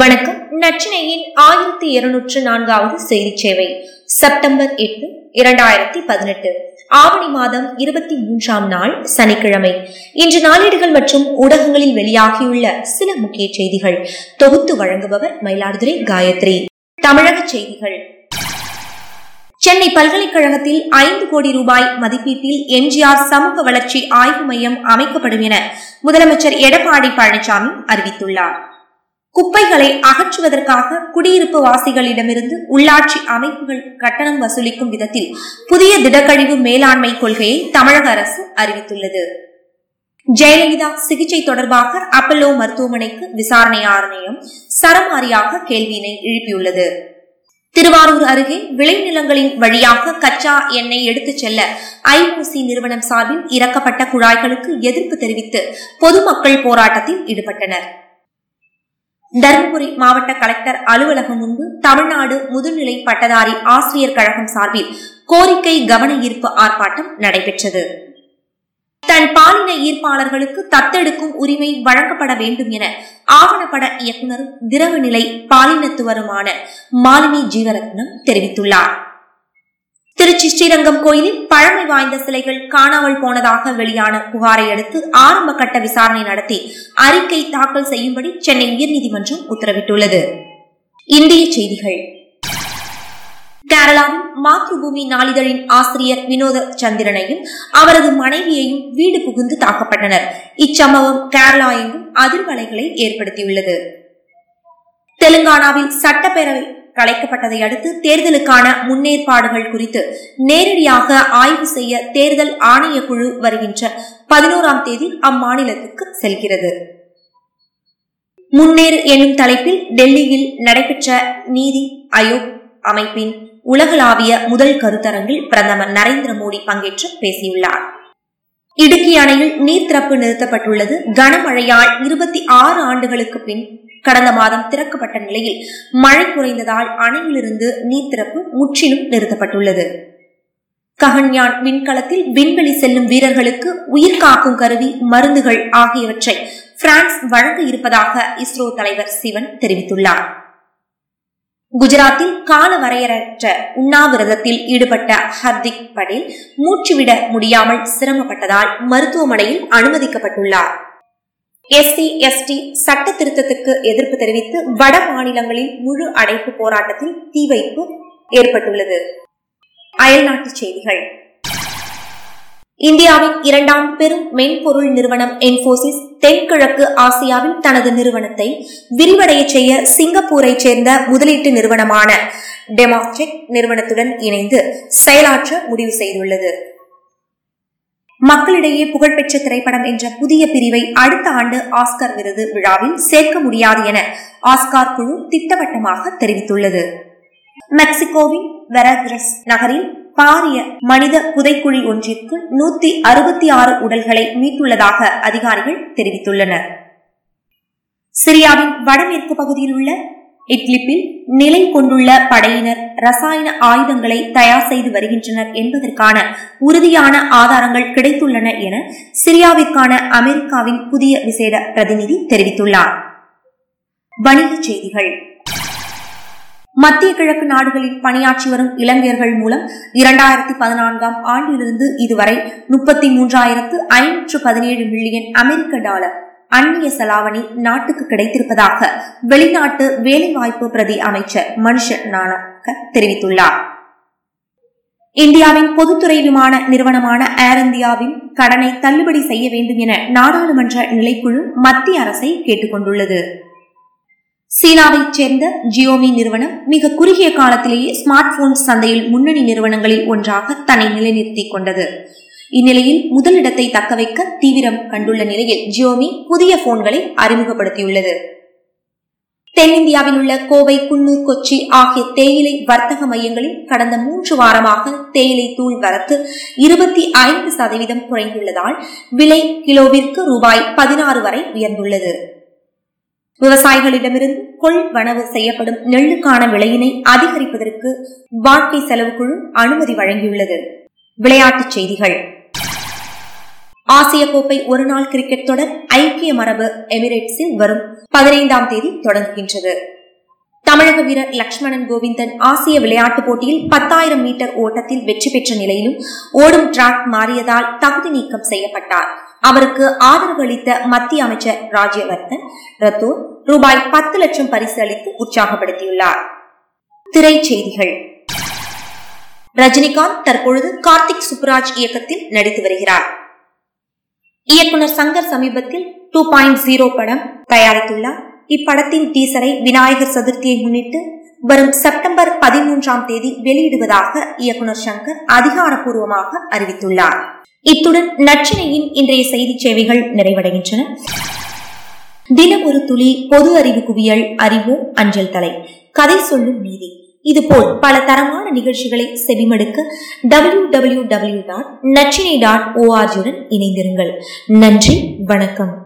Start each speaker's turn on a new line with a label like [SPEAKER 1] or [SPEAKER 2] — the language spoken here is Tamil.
[SPEAKER 1] வணக்கம். நச்சினையின் ஆயிரத்தி இருநூற்று நான்காவது செய்தி சேவை செப்டம்பர் எட்டு இரண்டாயிரத்தி பதினெட்டு. ஆவணி மாதம் இருபத்தி மூன்றாம் நாள் சனிக்கிழமை. இன்று நாளேடுகள் மற்றும் ஊடகங்களில் வெளியாகியுள்ள சில முக்கிய செய்திகள். தொகுத்து வழங்குபவர் மயிலாடுதுறை காயத்ரி. தமிழக செய்திகள். சென்னை பல்கலைக்கழகத்தில் ஐந்து கோடி ரூபாய் மதிப்பீட்டில் எம்ஜிஆர் சமூக வளர்ச்சி ஆய்வு மையம் அமைக்கப்படும் என முதலமைச்சர் எடப்பாடி பழனிசாமி அறிவித்துள்ளார். குப்பைகளை அகற்றுவதற்காக குடியிருப்பு வாசிகளிடமிருந்து உள்ளாட்சி அமைப்புகள் கட்டணம் வசூலிக்கும் விதத்தில் புதிய திடக்கழிவு மேலாண்மை கொள்கையை தமிழக அரசு அறிவித்துள்ளது. ஜெயலலிதா சிகிச்சை தொடர்பாக அப்பல்லோ மருத்துவமனைக்கு விசாரணை ஆணையம் சரமாரியாக கேள்வியினை எழுப்பியுள்ளது. திருவாரூர் அருகே விளைநிலங்களின் வழியாக கச்சா எண்ணெய் எடுத்துச் செல்ல ஐஓசி நிறுவனம் சார்பில் இறக்கப்பட்ட குழாய்களுக்கு எதிர்ப்பு தெரிவித்து பொதுமக்கள் போராட்டத்தில் ஈடுபட்டனர். தருமபுரி மாவட்ட கலெக்டர் அலுவலகம் முன்பு தமிழ்நாடு முதுநிலை பட்டதாரி ஆசிரியர் கழகம் சார்பில் கோரிக்கை கவன ஈர்ப்பு ஆர்ப்பாட்டம் நடைபெற்றது. தன் பாலின ஈர்ப்பாளர்களுக்கு தத்தெடுக்கும் உரிமை வழங்கப்பட வேண்டும் என ஆவணப்பட இயக்குநரும் திரவ நிலை பாலினத்துவருமான மாலினி ஜீவரத்னம் தெரிவித்துள்ளார். திருச்சி ஸ்ரீரங்கம் கோயிலில் பழமை வாய்ந்த சிலைகள் காணாமல் போனதாக வெளியான புகாரை அடுத்து ஆரம்ப கட்ட விசாரணை நடத்தி அறிக்கை தாக்கல் செய்யும்படி சென்னை உயர்நீதிமன்றம் உத்தரவிட்டுள்ளது. இந்திய செய்திகள். கேரளாவின் மாத்ருபூமி நாளிதழின் ஆசிரியர் வினோத சந்திரனையும் அவரது மனைவியையும் வீடு புகுந்து தாக்கப்பட்டனர். இச்சம்பவம் கேரளா எங்கும் அதிர்வலைகளை ஏற்படுத்தியுள்ளது. தெலுங்கானாவில் சட்டப்பேரவை கலைக்கப்பட்டதை அடுத்து தேர்தலுக்கான முன்னேற்பாடுகள் குறித்து நேரடியாக ஆய்வு செய்ய தேர்தல் ஆணைய குழு வருகின்ற பதினோராம் தேதி அம்மாநிலத்துக்கு செல்கிறது. முன்னேறு எனும் தலைப்பில் டெல்லியில் நடைபெற்ற நீதி ஆயோக் அமைப்பின் உலகளாவிய முதல் கருத்தரங்கில் பிரதமர் நரேந்திர மோடி பங்கேற்று பேசியுள்ளார். இடுக்கி அணையில் நீர் திறப்பு நிறுத்தப்பட்டுள்ளது. கனமழையால் இருபத்தி ஆறு ஆண்டுகளுக்கு பின் கடந்த மாதம் திறக்கப்பட்ட நிலையில் மழை குறைந்ததால் அணையிலிருந்து நீர் திறப்பு முற்றிலும் நிறுத்தப்பட்டுள்ளது. ககன்யான் விண்கலத்தில் விண்வெளி செல்லும் வீரர்களுக்கு உயிர் காக்கும் கருவி மருந்துகள் ஆகியவற்றை பிரான்ஸ் வழங்க இருப்பதாக இஸ்ரோ தலைவர் சிவன் தெரிவித்துள்ளார். குஜராத்தில் கால வரையறற்ற உண்ணாவிரதத்தில் ஈடுபட்ட ஹர்திக் படேல் மூச்சுவிட முடியாமல் சிரமப்பட்டதால் மருத்துவமனையில் அனுமதிக்கப்பட்டுள்ளார். எஸ்சி எஸ்டி சட்ட திருத்தத்துக்கு எதிர்ப்பு தெரிவித்து வட மாநிலங்களில் முழு அடைப்பு போராட்டத்தில் தீ வைப்பு ஏற்பட்டுள்ளது. அயல்நாட்டு செய்திகள். இந்தியாவின் இரண்டாம் பெரும் மென்பொருள் நிறுவனம் என்போசிஸ் தென்கிழக்கு ஆசியாவில் தனது நிறுவனத்தை விரிவடைய செய்ய சிங்கப்பூரை சேர்ந்த முதலீட்டு நிறுவனமான டெமாக்டெக் நிறுவனத்துடன் இணைந்து செயலாற்ற முடிவு செய்துள்ளது. மக்களிடையே புகழ்பெற்ற திரைப்படம் என்ற புதிய பிரிவை அடுத்த ஆண்டு ஆஸ்கர் விருது விழாவில் சேர்க்க முடியாது என ஆஸ்கார் குழு திட்டவட்டமாக தெரிவித்துள்ளது. மெக்சிகோவின் வெரத்ரஸ் நகரில் பாரிய மனித புதைக்குழி ஒன்றிற்கு நூத்தி அறுபத்தி ஆறு உடல்களை மீட்டுள்ளதாக அதிகாரிகள் தெரிவித்துள்ளனர். சிரியாவின் வடமேற்கு பகுதியில் உள்ள இட்லிப்பில் நிலை கொண்டுள்ள படையினர் ரசாயன ஆயுதங்களை தயார் செய்து வருகின்றனர் என்பதற்கான உறுதியான ஆதாரங்கள் கிடைத்துள்ளன என சிரியாவிற்கான அமெரிக்காவின் புதிய விசேட பிரதிநிதி தெரிவித்துள்ளார். வணிகச் செய்திகள். மத்திய கிழக்கு நாடுகளில் பணியாற்றி வரும் இளைஞர்கள் மூலம் இரண்டாயிரத்தி பதினான்காம் ஆண்டிலிருந்து இதுவரை முப்பத்தி மூன்றாயிரத்து ஐநூற்று பதினேழு மில்லியன் அமெரிக்க டாலர் அந்நிய செலாவணி நாட்டுக்கு கிடைத்திருப்பதாக வெளிநாட்டு வேலைவாய்ப்பு பிரதி அமைச்சர் மனுஷ நானக்க தெரிவித்துள்ளார். இந்தியாவின் பொதுத்துறை விமான நிறுவனமான ஏர் இந்தியாவின் கடனை தள்ளுபடி செய்ய வேண்டும் என நாடாளுமன்ற நிலைக்குழு மத்திய அரசை கேட்டுக் கொண்டுள்ளது சீனாவைச் சேர்ந்த ஜியோமி நிறுவனம் மிக குறுகிய காலத்திலேயே ஸ்மார்ட் போன் சந்தையில் முன்னணி நிறுவனங்களில் ஒன்றாக தன்னை நிலைநிறுத்திக் கொண்டது. இந்நிலையில் முதலிடத்தை தக்கவைக்க தீவிரம் கண்டுள்ள நிலையில் ஜியோமி புதிய போன்களை அறிமுகப்படுத்தியுள்ளது. தென்னிந்தியாவில் உள்ள கோவை குன்னூர் கொச்சி ஆகிய தேயிலை வர்த்தக மையங்களில் கடந்த மூன்று வாரமாக தேயிலை தூள் வரத்து இருபத்தி ஐந்து சதவீதம் குறைந்துள்ளதால் விலை கிலோவிற்கு ரூபாய் பதினாறு வரை உயர்ந்துள்ளது. விவசாயிகளிடமிருந்து கொள்வனவு செய்யப்படும் நெல்லுக்கான விலையினை அதிகரிப்பதற்கு வாழ்க்கை செலவு குழு அனுமதி வழங்கியுள்ளது. விளையாட்டுச் செய்திகள். ஆசிய கோப்பை ஒருநாள் கிரிக்கெட் தொடர் ஐக்கிய மரபு எமிரேட்ஸில் வரும் பதினைந்தாம் தேதி தொடங்குகின்றது. தமிழக வீரர் லட்சுமணன் கோவிந்தன் ஆசிய விளையாட்டுப் போட்டியில் பத்தாயிரம் மீட்டர் ஓட்டத்தில் வெற்றி பெற்ற நிலையிலும் ஓடும் டிராக் மாறியதால் தகுதி நீக்கம் செய்யப்பட்டார். அவருக்கு ஆதரவு அளித்த மத்திய அமைச்சர் ராஜ்யவர்தன் ரத்தோர் ரூபாய் பத்து லட்சம் பரிசு அளித்து உற்சாகப்படுத்தியுள்ளார். திரைச்செய்திகள். ரஜினிகாந்த் தற்பொழுது கார்த்திக் சுப்ராஜ் இயக்கத்தில் நடித்து வருகிறார். இயக்குனர் சங்கர் சமீபத்தில் டூ பாயிண்ட் ஜீரோ படம் தயாரித்துள்ளார். இப்படத்தின் டீசரை விநாயகர் சதுர்த்தியை முன்னிட்டு வரும் செப்டம்பர் பதிமூன்றாம் தேதி வெளியிடுவதாக இயக்குனர் சங்கர் அதிகாரப்பூர்வமாக அறிவித்துள்ளார். இத்துடன் நச்சினையின் இன்றைய செய்தி சேவைகள் நிறைவடைகின்றன. தினம் ஒரு துளி பொது அறிவு குவியல் அறிவோம் அஞ்சல் தலை. கதை சொல்லும் நீதி. இதுபோல் பல தரமான நிகழ்ச்சிகளை செவிமடுக்க W W W dot நச்சினை dot ஓஆர்ஜியுடன் இணைந்திருங்கள். நன்றி வணக்கம்.